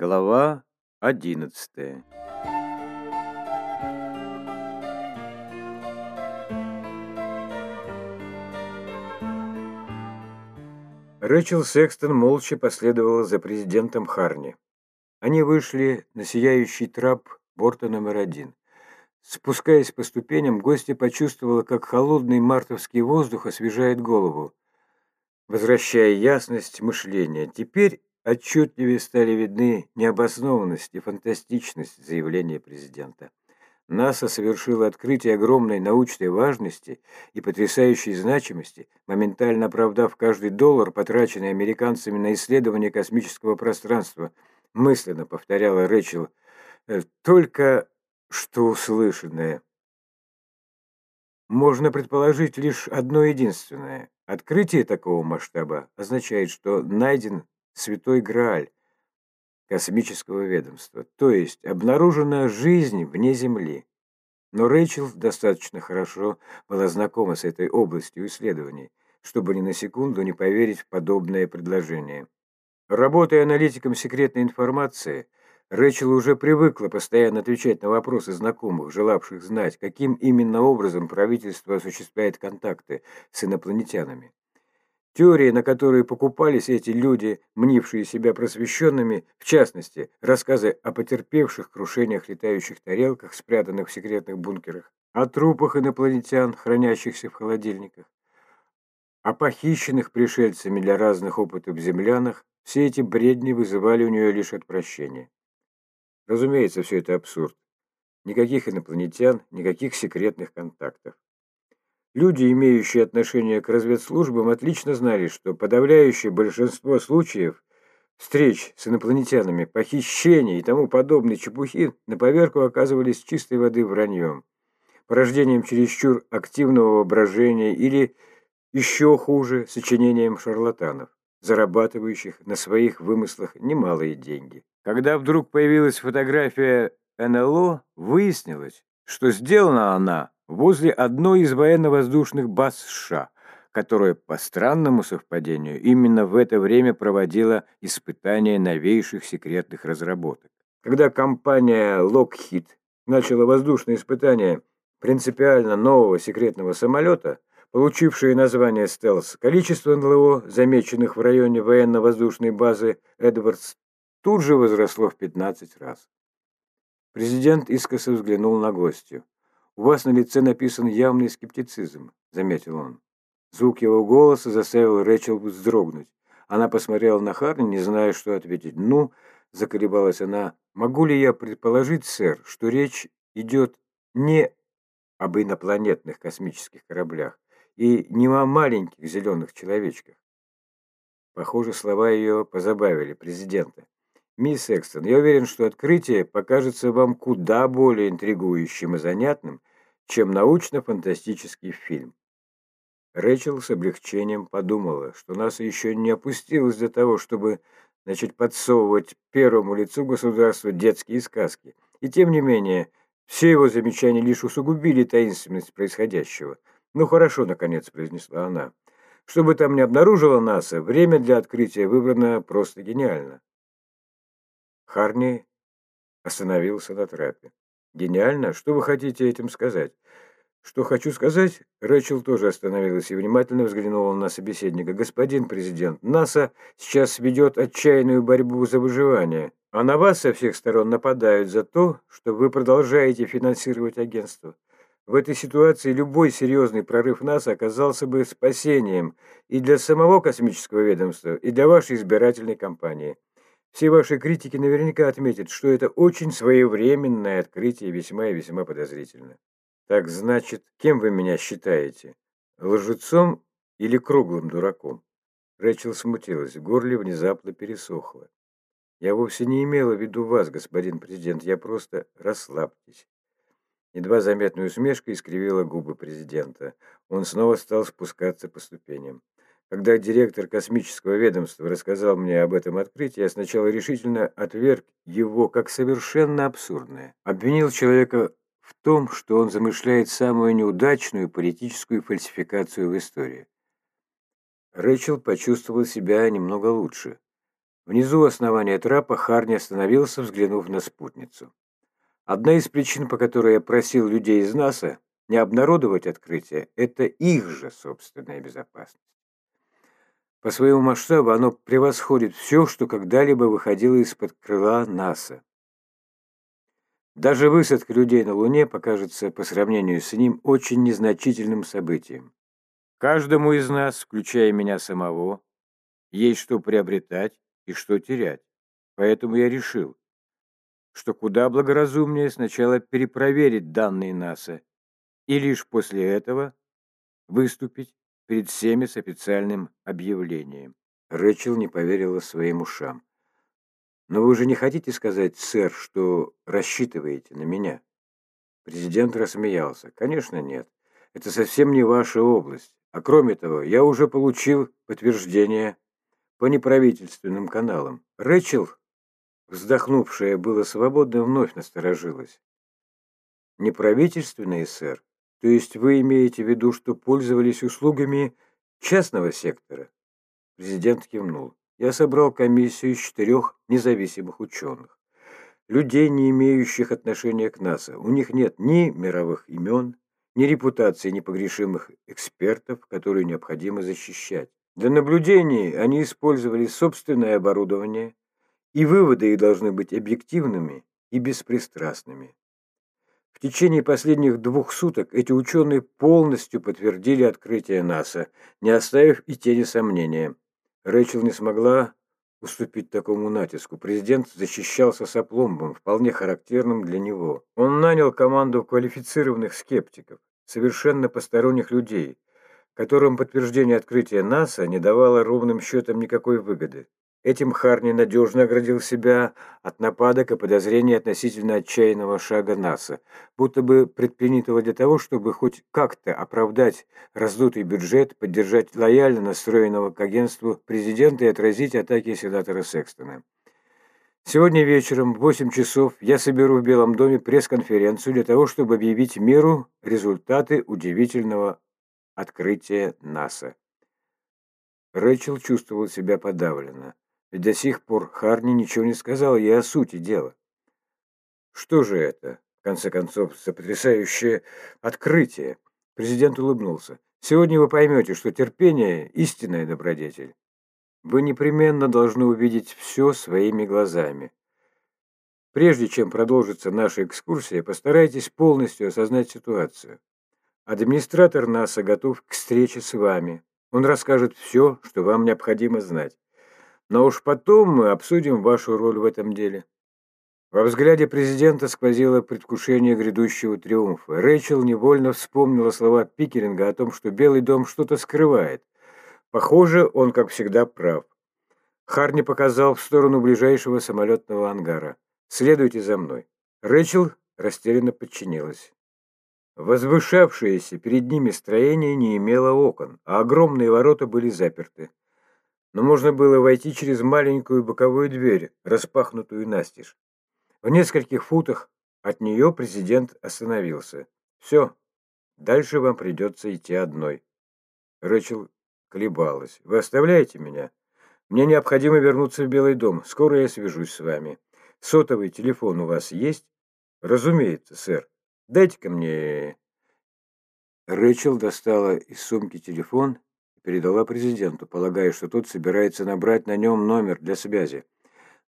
Глава одиннадцатая Рэчел Секстон молча последовала за президентом Харни. Они вышли на сияющий трап борта номер один. Спускаясь по ступеням, гостья почувствовала, как холодный мартовский воздух освежает голову, возвращая ясность мышления. Теперь отчетливее стали видны необоснованность и фантастичность заявления президента. НАСА совершило открытие огромной научной важности и потрясающей значимости, моментально оправдав каждый доллар, потраченный американцами на исследование космического пространства, мысленно повторяла Рэчел, «Э, только что услышанное. Можно предположить лишь одно единственное. Открытие такого масштаба означает, что найден святой Грааль космического ведомства, то есть обнаружена жизнь вне Земли. Но Рэйчел достаточно хорошо была знакома с этой областью исследований, чтобы ни на секунду не поверить в подобное предложение. Работая аналитиком секретной информации, Рэчел уже привыкла постоянно отвечать на вопросы знакомых, желавших знать, каким именно образом правительство осуществляет контакты с инопланетянами. Теории, на которые покупались эти люди, мнившие себя просвещенными, в частности, рассказы о потерпевших крушениях летающих тарелках, спрятанных в секретных бункерах, о трупах инопланетян, хранящихся в холодильниках, о похищенных пришельцами для разных опытов землянах, все эти бредни вызывали у нее лишь отвращение. Разумеется, все это абсурд. Никаких инопланетян, никаких секретных контактов. Люди, имеющие отношение к разведслужбам, отлично знали, что подавляющее большинство случаев встреч с инопланетянами, похищений и тому подобной чепухи на поверку оказывались чистой воды враньем, порождением чересчур активного воображения или, еще хуже, сочинением шарлатанов, зарабатывающих на своих вымыслах немалые деньги. Когда вдруг появилась фотография НЛО, выяснилось, что сделана она возле одной из военно-воздушных баз США, которая, по странному совпадению, именно в это время проводила испытания новейших секретных разработок. Когда компания Lockheed начала воздушные испытания принципиально нового секретного самолета, получившие название «Стелс», количество НЛО, замеченных в районе военно-воздушной базы Эдвардс, тут же возросло в 15 раз. Президент искоса взглянул на гостью. «У вас на лице написан явный скептицизм», — заметил он. Звук его голоса заставил Рэчел вздрогнуть. Она посмотрела на Харни, не зная, что ответить. «Ну», — заколебалась она, — «могу ли я предположить, сэр, что речь идет не об инопланетных космических кораблях и не о маленьких зеленых человечках?» Похоже, слова ее позабавили президента. «Мисс Экстон, я уверен, что открытие покажется вам куда более интригующим и занятным, чем научно-фантастический фильм». Рэчел с облегчением подумала, что нас еще не опустилось до того, чтобы начать подсовывать первому лицу государства детские сказки. И тем не менее, все его замечания лишь усугубили таинственность происходящего. «Ну хорошо», — наконец произнесла она. «Что бы там ни обнаружила НАСА, время для открытия выбрано просто гениально». Харни остановился на трапе. «Гениально? Что вы хотите этим сказать?» «Что хочу сказать?» Рэчел тоже остановилась и внимательно взглянула на собеседника. «Господин президент, НАСА сейчас ведет отчаянную борьбу за выживание, а на вас со всех сторон нападают за то, что вы продолжаете финансировать агентство. В этой ситуации любой серьезный прорыв НАСА оказался бы спасением и для самого космического ведомства, и для вашей избирательной кампании. Все ваши критики наверняка отметят, что это очень своевременное открытие весьма и весьма подозрительно. Так значит, кем вы меня считаете? Лжецом или круглым дураком? Рэчел смутилась, в горле внезапно пересохло. Я вовсе не имела в виду вас, господин президент, я просто расслабьтесь. Едва заметная усмешка искривила губы президента. Он снова стал спускаться по ступеням. Когда директор космического ведомства рассказал мне об этом открытии, я сначала решительно отверг его как совершенно абсурдное. Обвинил человека в том, что он замышляет самую неудачную политическую фальсификацию в истории. Рэчел почувствовал себя немного лучше. Внизу основания трапа Харни остановился, взглянув на спутницу. Одна из причин, по которой я просил людей из НАСА не обнародовать открытие, это их же собственная безопасность. По своему масштабу оно превосходит все, что когда-либо выходило из-под крыла НАСА. Даже высадка людей на Луне покажется по сравнению с ним очень незначительным событием. Каждому из нас, включая меня самого, есть что приобретать и что терять. Поэтому я решил, что куда благоразумнее сначала перепроверить данные НАСА и лишь после этого выступить перед всеми с официальным объявлением. Рэчел не поверила своим ушам. «Но вы же не хотите сказать, сэр, что рассчитываете на меня?» Президент рассмеялся. «Конечно нет. Это совсем не ваша область. А кроме того, я уже получил подтверждение по неправительственным каналам. Рэчел, вздохнувшая было свободно, вновь насторожилась. Неправительственные, сэр? То есть вы имеете в виду, что пользовались услугами частного сектора? Президент кивнул. Я собрал комиссию из четырех независимых ученых. Людей, не имеющих отношения к НАСА. У них нет ни мировых имен, ни репутации непогрешимых экспертов, которые необходимо защищать. Для наблюдений они использовали собственное оборудование, и выводы их должны быть объективными и беспристрастными. В течение последних двух суток эти ученые полностью подтвердили открытие НАСА, не оставив и тени сомнения. Рэйчел не смогла уступить такому натиску. Президент защищался с опломбом, вполне характерным для него. Он нанял команду квалифицированных скептиков, совершенно посторонних людей, которым подтверждение открытия НАСА не давало ровным счетом никакой выгоды. Этим Харни надежно оградил себя от нападок и подозрений относительно отчаянного шага НАСА, будто бы предпринятого для того, чтобы хоть как-то оправдать раздутый бюджет, поддержать лояльно настроенного к агентству президента и отразить атаки сенатора Секстона. Сегодня вечером в 8 часов я соберу в Белом доме пресс-конференцию для того, чтобы объявить миру результаты удивительного открытия НАСА. Рэчел чувствовал себя подавленно. До сих пор Харни ничего не сказал ей о сути дела. Что же это, в конце концов, за потрясающее открытие? Президент улыбнулся. Сегодня вы поймете, что терпение – истинная добродетель. Вы непременно должны увидеть все своими глазами. Прежде чем продолжится наша экскурсия, постарайтесь полностью осознать ситуацию. Администратор НАСА готов к встрече с вами. Он расскажет все, что вам необходимо знать. Но уж потом мы обсудим вашу роль в этом деле. Во взгляде президента сквозило предвкушение грядущего триумфа. Рэйчел невольно вспомнила слова Пикеринга о том, что Белый дом что-то скрывает. Похоже, он, как всегда, прав. Харни показал в сторону ближайшего самолетного ангара. «Следуйте за мной». Рэйчел растерянно подчинилась. Возвышавшееся перед ними строение не имело окон, а огромные ворота были заперты но можно было войти через маленькую боковую дверь, распахнутую настежь. В нескольких футах от нее президент остановился. «Все, дальше вам придется идти одной». Рэчел колебалась. «Вы оставляете меня? Мне необходимо вернуться в Белый дом. Скоро я свяжусь с вами. Сотовый телефон у вас есть?» «Разумеется, сэр. Дайте-ка мне...» Рэчел достала из сумки телефон передала президенту, полагая, что тот собирается набрать на нем номер для связи.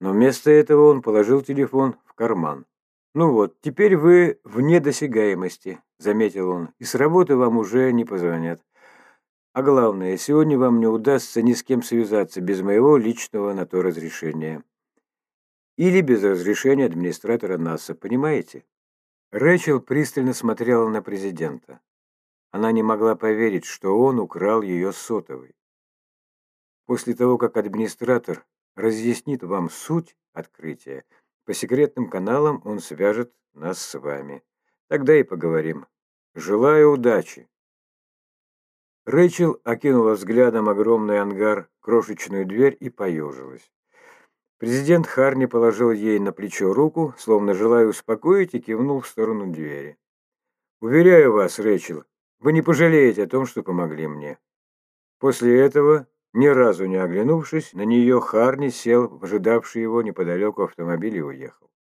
Но вместо этого он положил телефон в карман. «Ну вот, теперь вы вне досягаемости», — заметил он, — «и с работы вам уже не позвонят. А главное, сегодня вам не удастся ни с кем связаться без моего личного на то разрешения. Или без разрешения администратора НАСА, понимаете?» Рэчел пристально смотрела на президента. Она не могла поверить, что он украл ее сотовый. После того, как администратор разъяснит вам суть открытия, по секретным каналам он свяжет нас с вами. Тогда и поговорим. Желаю удачи. Рэйчел окинула взглядом огромный ангар, крошечную дверь и поежилась. Президент Харни положил ей на плечо руку, словно желая успокоить, и кивнул в сторону двери. «Уверяю вас, Рэйчел, вы не пожалеете о том, что помогли мне. После этого Ни разу не оглянувшись, на нее Харни сел ожидавший его неподалеку автомобиль и уехал.